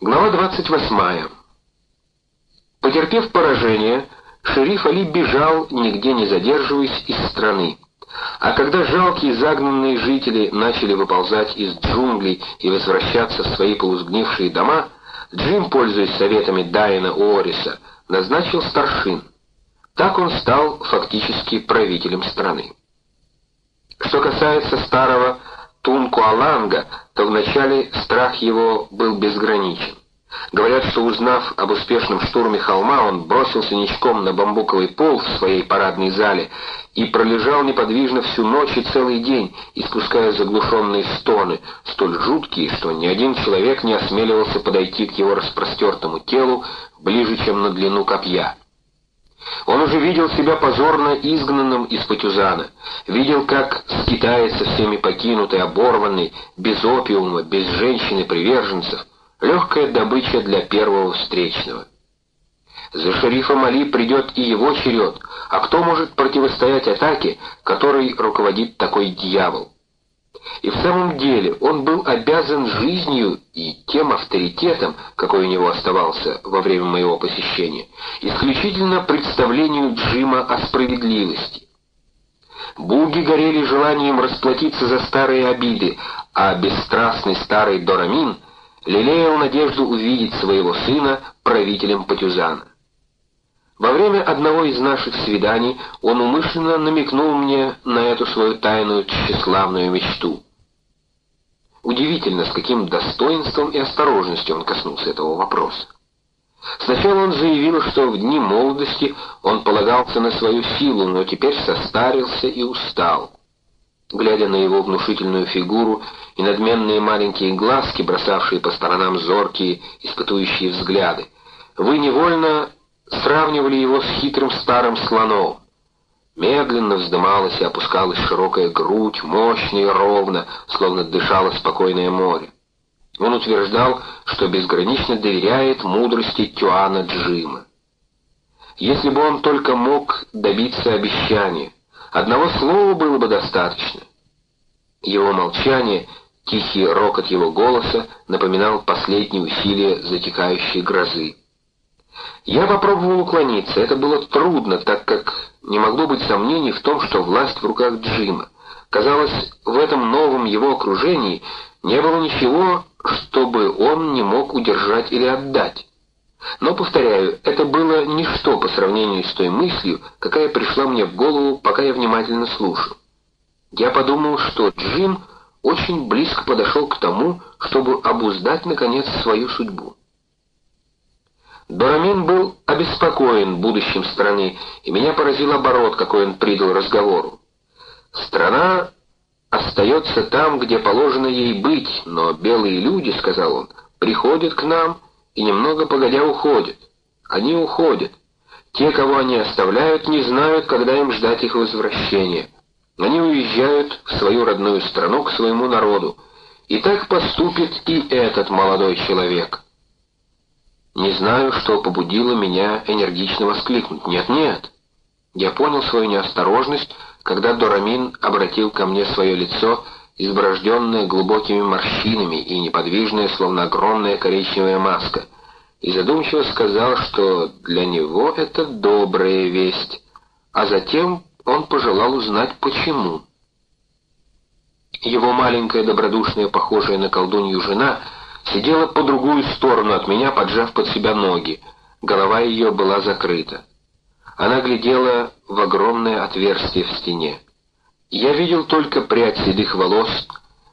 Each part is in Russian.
Глава 28. Потерпев поражение, шериф Али бежал, нигде не задерживаясь, из страны. А когда жалкие загнанные жители начали выползать из джунглей и возвращаться в свои полузгнившие дома, Джим, пользуясь советами Дайна Уориса, назначил старшин. Так он стал фактически правителем страны. Что касается старого Тункуаланга, то вначале страх его был безграничен. Говорят, что узнав об успешном штурме холма, он бросился ничком на бамбуковый пол в своей парадной зале и пролежал неподвижно всю ночь и целый день, испуская заглушенные стоны, столь жуткие, что ни один человек не осмеливался подойти к его распростертому телу ближе, чем на длину копья. Он уже видел себя позорно изгнанным из Патюзана, видел, как скитается всеми покинутый, оборванный, без опиума, без женщин и приверженцев, легкая добыча для первого встречного. За шерифом Али придет и его черед, а кто может противостоять атаке, которой руководит такой дьявол? И в самом деле он был обязан жизнью и тем авторитетом, какой у него оставался во время моего посещения, исключительно представлению Джима о справедливости. Буги горели желанием расплатиться за старые обиды, а бесстрастный старый Дорамин лелеял надежду увидеть своего сына правителем Патюзана. Во время одного из наших свиданий он умышленно намекнул мне на эту свою тайную тщеславную мечту. Удивительно, с каким достоинством и осторожностью он коснулся этого вопроса. Сначала он заявил, что в дни молодости он полагался на свою силу, но теперь состарился и устал. Глядя на его внушительную фигуру и надменные маленькие глазки, бросавшие по сторонам зоркие, испытующие взгляды, вы невольно сравнивали его с хитрым старым слоном. Медленно вздымалась и опускалась широкая грудь, мощно и ровно, словно дышало спокойное море. Он утверждал, что безгранично доверяет мудрости Тюана Джима. Если бы он только мог добиться обещания, одного слова было бы достаточно. Его молчание, тихий рокот его голоса напоминал последние усилия затекающей грозы. Я попробовал уклониться. Это было трудно, так как не могло быть сомнений в том, что власть в руках Джима. Казалось, в этом новом его окружении не было ничего, чтобы он не мог удержать или отдать. Но, повторяю, это было ничто по сравнению с той мыслью, какая пришла мне в голову, пока я внимательно слушал. Я подумал, что Джим очень близко подошел к тому, чтобы обуздать, наконец, свою судьбу. Дорамин был обеспокоен будущим страны, и меня поразил оборот, какой он придал разговору. «Страна остается там, где положено ей быть, но белые люди, — сказал он, — приходят к нам и немного погодя уходят. Они уходят. Те, кого они оставляют, не знают, когда им ждать их возвращения. Они уезжают в свою родную страну, к своему народу. И так поступит и этот молодой человек». Не знаю, что побудило меня энергично воскликнуть. Нет-нет. Я понял свою неосторожность, когда Дорамин обратил ко мне свое лицо, изброжденное глубокими морщинами и неподвижное, словно огромная коричневая маска, и задумчиво сказал, что для него это добрая весть, а затем он пожелал узнать, почему. Его маленькая добродушная, похожая на колдунью жена — Сидела по другую сторону от меня, поджав под себя ноги. Голова ее была закрыта. Она глядела в огромное отверстие в стене. Я видел только прядь седых волос,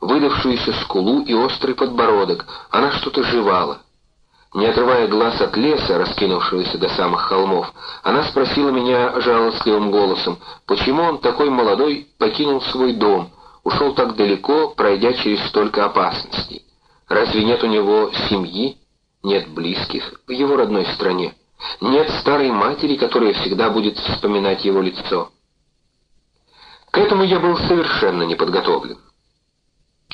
выдавшуюся скулу и острый подбородок. Она что-то жевала. Не отрывая глаз от леса, раскинувшегося до самых холмов, она спросила меня жалостливым голосом, почему он такой молодой покинул свой дом, ушел так далеко, пройдя через столько опасностей. Разве нет у него семьи? Нет близких в его родной стране? Нет старой матери, которая всегда будет вспоминать его лицо? К этому я был совершенно не подготовлен.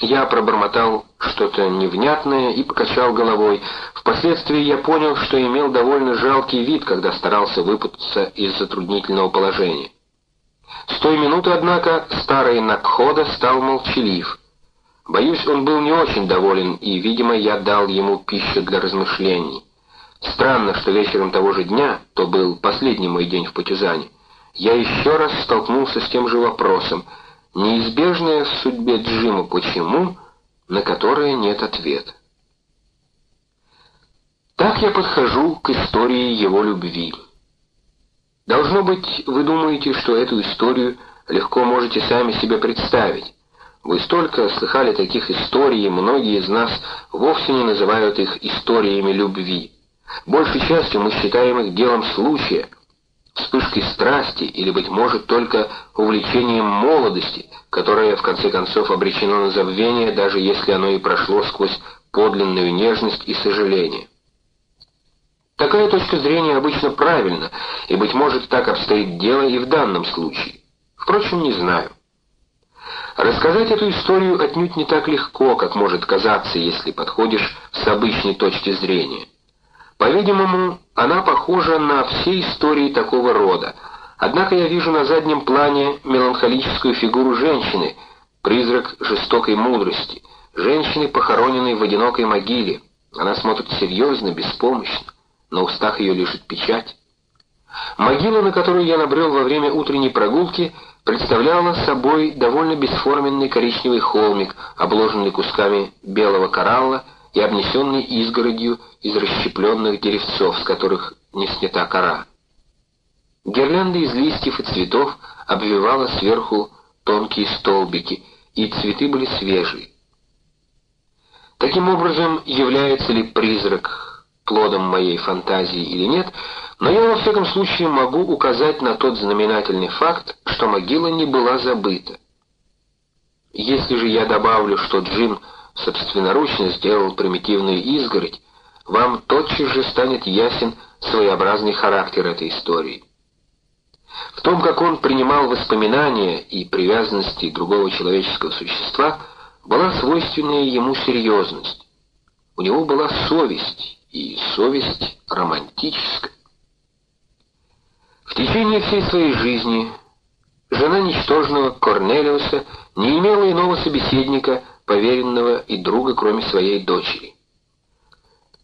Я пробормотал что-то невнятное и покачал головой. Впоследствии я понял, что имел довольно жалкий вид, когда старался выпутаться из затруднительного положения. С той минуты, однако, старый Накхода стал молчалив — Боюсь, он был не очень доволен, и, видимо, я дал ему пищу для размышлений. Странно, что вечером того же дня, то был последний мой день в Патюзане, я еще раз столкнулся с тем же вопросом, неизбежное в судьбе Джима «почему?», на которое нет ответа. Так я подхожу к истории его любви. Должно быть, вы думаете, что эту историю легко можете сами себе представить. Вы столько слыхали таких историй, многие из нас вовсе не называют их историями любви. Большей частью мы считаем их делом случая, вспышкой страсти или, быть может, только увлечением молодости, которое, в конце концов, обречено на забвение, даже если оно и прошло сквозь подлинную нежность и сожаление. Такая точка зрения обычно правильна, и, быть может, так обстоит дело и в данном случае. Впрочем, не знаю. Рассказать эту историю отнюдь не так легко, как может казаться, если подходишь с обычной точки зрения. По-видимому, она похожа на все истории такого рода, однако я вижу на заднем плане меланхолическую фигуру женщины, призрак жестокой мудрости, женщины, похороненной в одинокой могиле. Она смотрит серьезно, беспомощно на устах ее лежит печать. Могила, на которую я набрел во время утренней прогулки, представляла собой довольно бесформенный коричневый холмик, обложенный кусками белого коралла и обнесенный изгородью из расщепленных деревцов, с которых не снята кора. Гирлянда из листьев и цветов обвивала сверху тонкие столбики, и цветы были свежие. Таким образом, является ли призрак плодом моей фантазии или нет, но я во всяком случае могу указать на тот знаменательный факт, что могила не была забыта. Если же я добавлю, что Джим собственноручно сделал примитивную изгородь, вам тотчас же станет ясен своеобразный характер этой истории. В том, как он принимал воспоминания и привязанности другого человеческого существа, была свойственная ему серьезность. У него была совесть, и совесть романтическая. В течение всей своей жизни жена ничтожного Корнелиуса не имела иного собеседника, поверенного и друга, кроме своей дочери.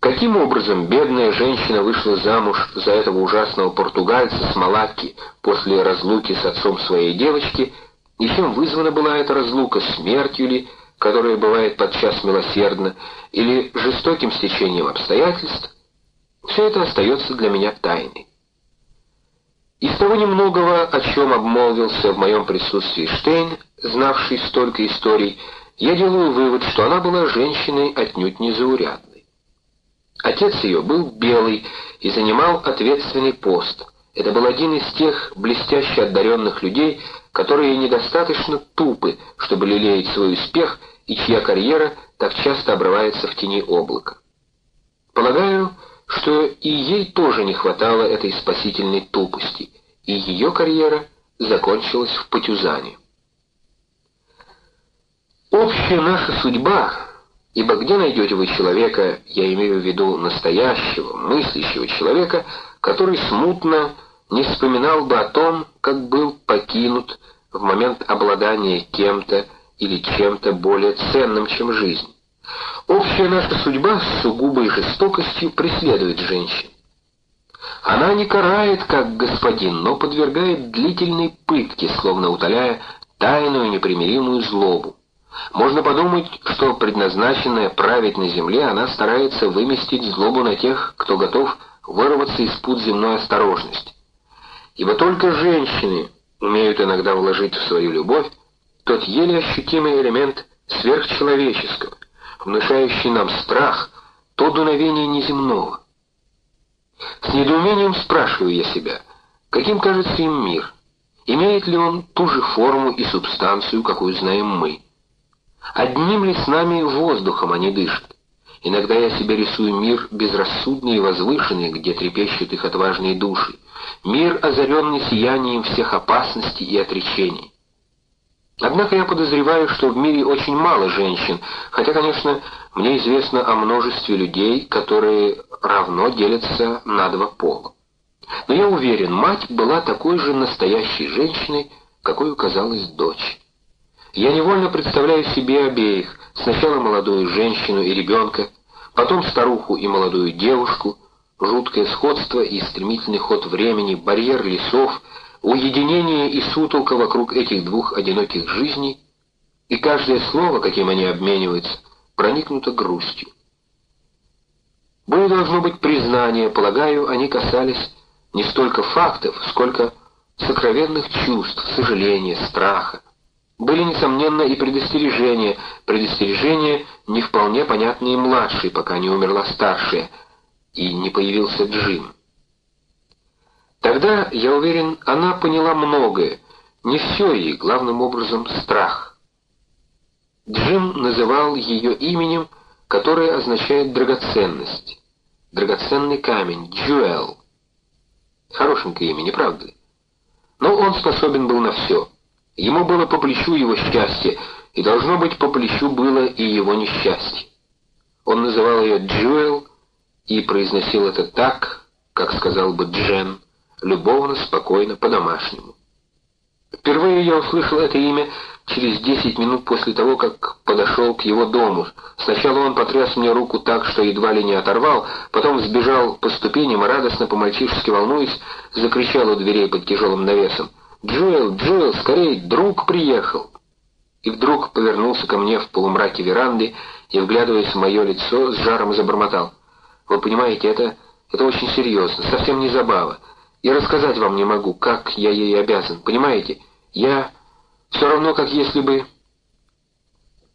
Каким образом бедная женщина вышла замуж за этого ужасного португальца с Малакки после разлуки с отцом своей девочки, и чем вызвана была эта разлука, смертью ли, которое бывает подчас милосердно, или жестоким стечением обстоятельств, все это остается для меня тайной. Из того немногого, о чем обмолвился в моем присутствии Штейн, знавший столько историй, я делаю вывод, что она была женщиной отнюдь незаурядной. Отец ее был белый и занимал ответственный пост. Это был один из тех блестяще одаренных людей, которые недостаточно тупы, чтобы лелеять свой успех, и чья карьера так часто обрывается в тени облака. Полагаю, что и ей тоже не хватало этой спасительной тупости, и ее карьера закончилась в Патюзане. Общая наша судьба, ибо где найдете вы человека, я имею в виду настоящего, мыслящего человека, который смутно не вспоминал бы о том, как был покинут в момент обладания кем-то или чем-то более ценным, чем жизнь. Общая наша судьба с сугубой жестокостью преследует женщин. Она не карает, как господин, но подвергает длительной пытке, словно утоляя тайную непримиримую злобу. Можно подумать, что предназначенная править на земле, она старается выместить злобу на тех, кто готов вырваться из пут земной осторожности. Ибо только женщины умеют иногда вложить в свою любовь тот еле ощутимый элемент сверхчеловеческого, внушающий нам страх, то дуновение неземного. С недоумением спрашиваю я себя, каким кажется им мир, имеет ли он ту же форму и субстанцию, какую знаем мы. Одним ли с нами воздухом они дышат? Иногда я себе рисую мир безрассудный и возвышенный, где трепещут их отважные души, мир, озаренный сиянием всех опасностей и отречений. Однако я подозреваю, что в мире очень мало женщин, хотя, конечно, мне известно о множестве людей, которые равно делятся на два пола. Но я уверен, мать была такой же настоящей женщиной, какой казалась дочь. Я невольно представляю себе обеих, сначала молодую женщину и ребенка, потом старуху и молодую девушку, жуткое сходство и стремительный ход времени, барьер лесов, уединение и сутолка вокруг этих двух одиноких жизней, и каждое слово, каким они обмениваются, проникнуто грустью. Было должно быть признание, полагаю, они касались не столько фактов, сколько сокровенных чувств, сожаления, страха. Были, несомненно, и предостережения, предостережения, не вполне понятные младшей, пока не умерла старшая, и не появился Джим. Тогда, я уверен, она поняла многое, не все ей, главным образом, страх. Джим называл ее именем, которое означает драгоценность. Драгоценный камень, Джуэл. Хорошенькое имя, не правда ли? Но он способен был на все. Ему было по плечу его счастье, и должно быть по плечу было и его несчастье. Он называл ее Джуэл и произносил это так, как сказал бы Джен, любовно, спокойно, по-домашнему. Впервые я услышал это имя через десять минут после того, как подошел к его дому. Сначала он потряс мне руку так, что едва ли не оторвал, потом сбежал по ступеням радостно, по-мальчишески волнуясь, закричал у дверей под тяжелым навесом. «Джоэл, Джоэл, скорей, друг приехал!» И вдруг повернулся ко мне в полумраке веранды и, вглядываясь в мое лицо, с жаром забормотал. «Вы понимаете, это... это очень серьезно, совсем не забава. И рассказать вам не могу, как я ей обязан, понимаете? Я все равно, как если бы...»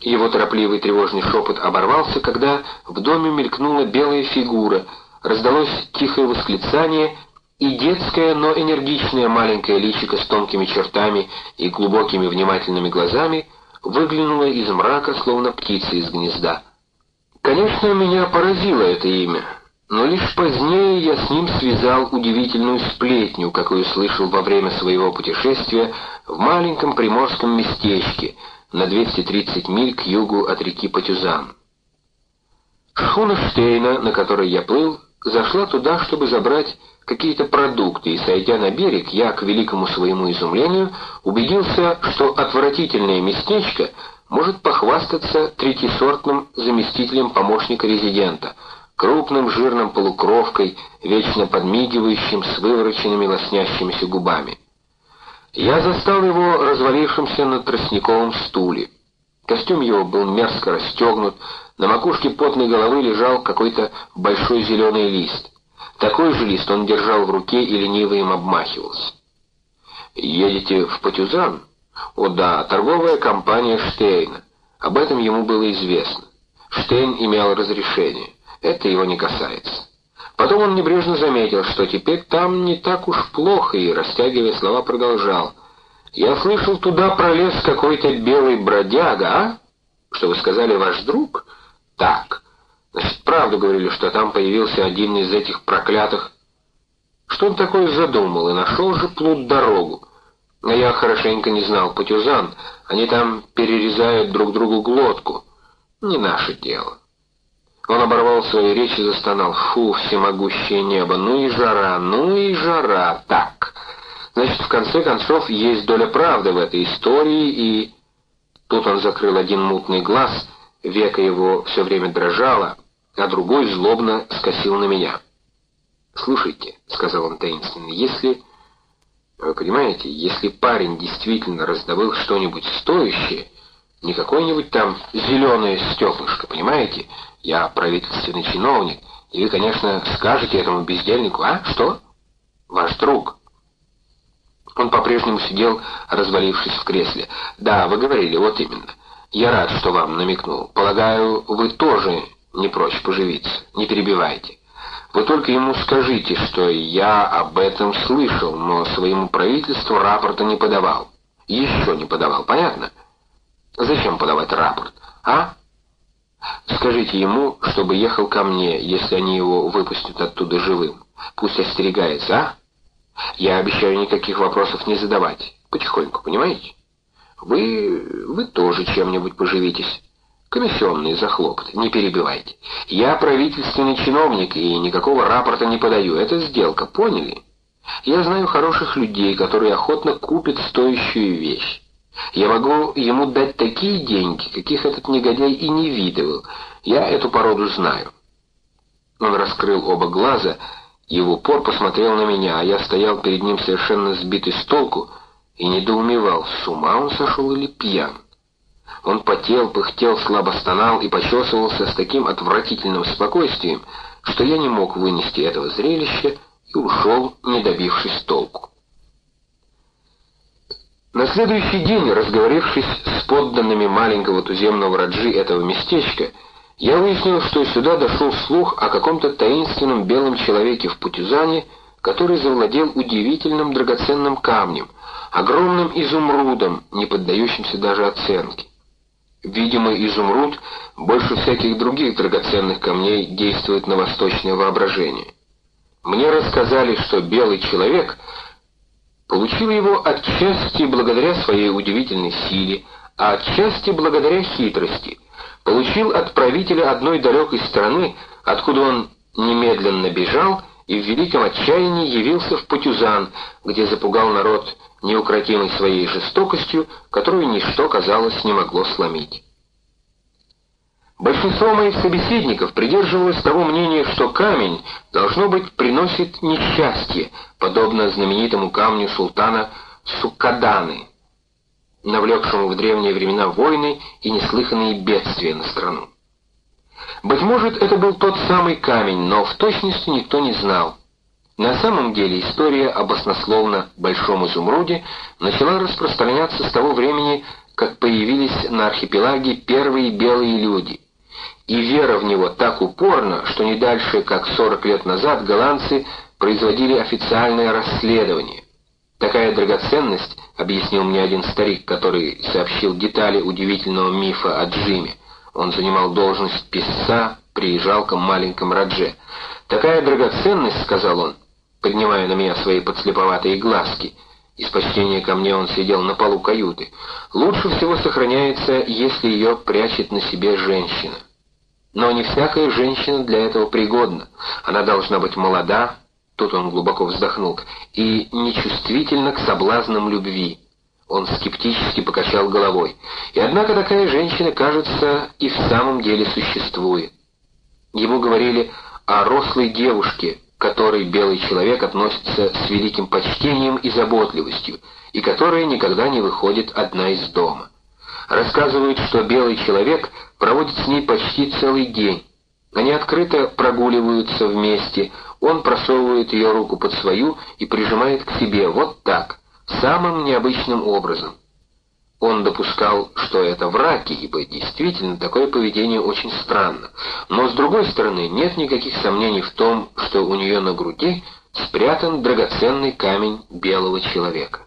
Его торопливый тревожный шепот оборвался, когда в доме мелькнула белая фигура, раздалось тихое восклицание, и детское, но энергичное маленькое личико с тонкими чертами и глубокими внимательными глазами выглянуло из мрака, словно птица из гнезда. Конечно, меня поразило это имя. Но лишь позднее я с ним связал удивительную сплетню, какую слышал во время своего путешествия в маленьком приморском местечке на 230 миль к югу от реки Патюзан. Шхуна Штейна, на которой я плыл, зашла туда, чтобы забрать какие-то продукты, и, сойдя на берег, я, к великому своему изумлению, убедился, что отвратительное местечко может похвастаться третьесортным заместителем помощника резидента — крупным жирным полукровкой, вечно подмигивающим с вывороченными лоснящимися губами. Я застал его развалившимся на тростниковом стуле. Костюм его был мерзко расстегнут, на макушке потной головы лежал какой-то большой зеленый лист. Такой же лист он держал в руке и лениво им обмахивался. «Едете в Патюзан?» «О да, торговая компания Штейна. Об этом ему было известно. Штейн имел разрешение это его не касается. Потом он небрежно заметил, что теперь там не так уж плохо, и, растягивая слова, продолжал. «Я слышал, туда пролез какой-то белый бродяга, а? Что вы сказали, ваш друг? Так. Значит, правду говорили, что там появился один из этих проклятых... Что он такое задумал, и нашел же плут дорогу. Но я хорошенько не знал путюзан, они там перерезают друг другу глотку. Не наше дело». Он оборвал свою речь и застонал. «Фу, всемогущее небо! Ну и жара, ну и жара! Так! Значит, в конце концов, есть доля правды в этой истории, и...» Тут он закрыл один мутный глаз, века его все время дрожало, а другой злобно скосил на меня. «Слушайте», — сказал он таинственно, — «если...» Вы понимаете, если парень действительно раздобыл что-нибудь стоящее, не какое-нибудь там зеленое стеклышко, понимаете, я правительственный чиновник, и вы, конечно, скажете этому бездельнику, а? Что? Ваш друг. Он по-прежнему сидел, развалившись в кресле. Да, вы говорили, вот именно. Я рад, что вам намекнул. Полагаю, вы тоже не прочь поживиться. Не перебивайте. Вы только ему скажите, что я об этом слышал, но своему правительству рапорта не подавал. Еще не подавал, понятно? Зачем подавать рапорт, а? Скажите ему, чтобы ехал ко мне, если они его выпустят оттуда живым. Пусть остерегается, а? Я обещаю никаких вопросов не задавать. Потихоньку, понимаете? Вы... вы тоже чем-нибудь поживитесь. Комиссионные за хлопот, не перебивайте. Я правительственный чиновник и никакого рапорта не подаю. Это сделка, поняли? Я знаю хороших людей, которые охотно купят стоящую вещь. Я могу ему дать такие деньги, каких этот негодяй и не видывал. Я эту породу знаю». Он раскрыл оба глаза и в упор посмотрел на меня, а я стоял перед ним совершенно сбитый с толку и недоумевал, с ума он сошел или пьян. Он потел, пыхтел, слабо стонал и почесывался с таким отвратительным спокойствием, что я не мог вынести этого зрелища и ушел, не добившись толку. На следующий день, разговорившись с подданными маленького туземного раджи этого местечка, я выяснил, что сюда дошел слух о каком-то таинственном белом человеке в Путюзане, который завладел удивительным драгоценным камнем, огромным изумрудом, не поддающимся даже оценке. Видимо, изумруд больше всяких других драгоценных камней действует на восточное воображение. Мне рассказали, что белый человек получил его отчасти благодаря своей удивительной силе, а отчасти благодаря хитрости, получил от правителя одной далекой страны, откуда он немедленно бежал и в великом отчаянии явился в Патюзан, где запугал народ неукротимой своей жестокостью, которую ничто, казалось, не могло сломить. Большинство моих собеседников придерживалось того мнения, что камень, должно быть, приносит несчастье, подобно знаменитому камню султана Суккаданы, навлекшему в древние времена войны и неслыханные бедствия на страну. Быть может, это был тот самый камень, но в точности никто не знал. На самом деле история об оснословно Большом Изумруде начала распространяться с того времени, как появились на архипелаге первые белые люди. И вера в него так упорна, что не дальше, как 40 лет назад, голландцы производили официальное расследование. Такая драгоценность, объяснил мне один старик, который сообщил детали удивительного мифа о Джиме. Он занимал должность писца при жалком маленьком Радже. Такая драгоценность, сказал он, поднимая на меня свои подслеповатые глазки, из почтения ко мне он сидел на полу каюты, лучше всего сохраняется, если ее прячет на себе женщина. Но не всякая женщина для этого пригодна. Она должна быть молода, Тут он глубоко вздохнул. «И нечувствительно к соблазнам любви». Он скептически покачал головой. «И однако такая женщина, кажется, и в самом деле существует». Ему говорили о рослой девушке, которой белый человек относится с великим почтением и заботливостью, и которая никогда не выходит одна из дома. Рассказывают, что белый человек проводит с ней почти целый день. Они открыто прогуливаются вместе, он просовывает ее руку под свою и прижимает к себе, вот так, самым необычным образом. Он допускал, что это враки, ибо действительно такое поведение очень странно. Но с другой стороны, нет никаких сомнений в том, что у нее на груди спрятан драгоценный камень белого человека.